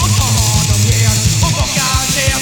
On all de pies, on va gager